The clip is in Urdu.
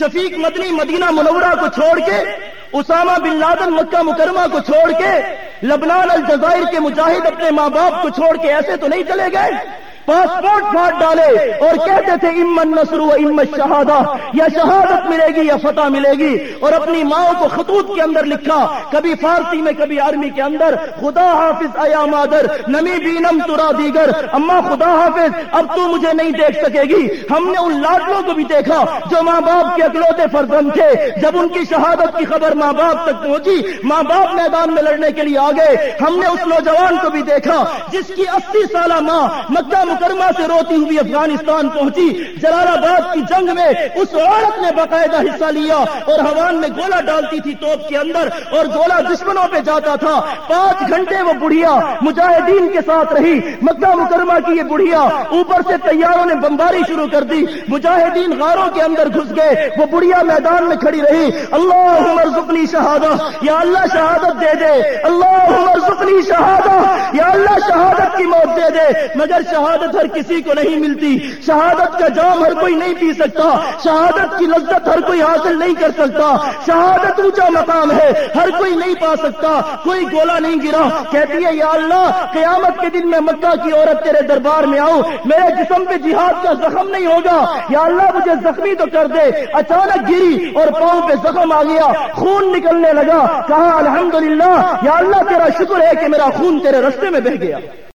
شفیق مدنی مدینہ منورہ کو چھوڑ کے، اسامہ بن لادن مکہ مکرمہ کو چھوڑ کے، لبنان الجزائر کے مجاہد اپنے ماں باپ کو چھوڑ کے ایسے تو نہیں چلے گئے؟ پاسپورٹ پھاٹ ڈالے اور کہتے تھے، امن نصر و امت شہادہ، یا شہادت ملے گی یا فتح ملے گی۔ اور اپنی ماں کو خطوط کے اندر لکھا، کبھی فارسی میں، کبھی آرمی کے اندر، خدا حافظ ایا مادر، نمی بینم ترا دیگر۔ اما، خدا حافظ، اب تو مجھے نہیں دیکھ سکے گی۔ ہم نے ان لاڈلوں کو بھی دیکھا جو ماں باپ کے اکلوتے فرزند تھے۔ جب ان کی شہادت کی خبر ماں باپ تک پہنچی، ماں باپ میدان میں لڑنے کے لیے آ گئے ہم نے اس نوجوان کو بھی دیکھا، جس کی اسی سالہ ماں مکہ مکرمہ سے روتی ہوئی افغانستان پہنچی۔ جلال آباد کی جنگ میں اس عورت نے باقاعدہ حصہ لیا اور ہوان میں گولا ڈالتی تھی توپ کے اندر اور گولا دشمنوں پہ جاتا تھا۔ پانچ گھنٹے وہ بڑھیا مجاہدین کے ساتھ رہی۔ مکہ مکرمہ کی یہ بڑھیا اوپر سے تیاروں نے بمباری شروع کر دی۔ مجاہدین غاروں کے اندر گھس گئے۔ وہ بڑھیا میدان میں کھڑی رہی۔ اللہ مرزقنی شہادہ۔ یا اللہ شہادت دے دے۔ اللہ مرزقنی شہادہ۔ یا اللہ شہادت کی موت دے دے، مگر شہادت ہر کسی کو نہیں ملتی۔ شہادت کا جام ہر کوئی نہیں پی سکتا۔ شہادت کی لذت ہر کوئی حاصل نہیں کر سکتا۔ شہادت اونچا مقام ہے، ہر کوئی نہیں پا سکتا۔ کوئی گولا نہیں گرا۔ کہتی ہے، یا اللہ، قیامت کے دن میں مکہ کی عورت تیرے دربار میں آؤں۔ میرے جسم پہ جہاد کا زخم نہیں ہوگا۔ یا اللہ، مجھے زخمی تو کر دے۔ اچانک گری اور پاؤں پہ زخم آ گیا۔ خون نکلنے لگا۔ کہا، الحمدللہ۔ یا اللہ، تیرا شکر ہے کہ میرا خون تیرے رستے میں بہ گیا۔ India.